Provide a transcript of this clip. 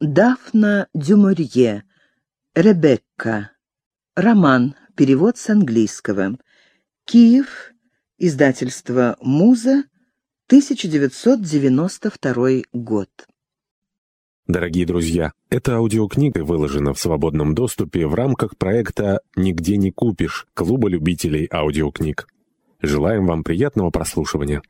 Дафна Дюморье. Ребекка. Роман. Перевод с английского. Киев. Издательство «Муза», 1992 год. Дорогие друзья, эта аудиокнига выложена в свободном доступе в рамках проекта «Нигде не купишь» Клуба любителей аудиокниг. Желаем вам приятного прослушивания.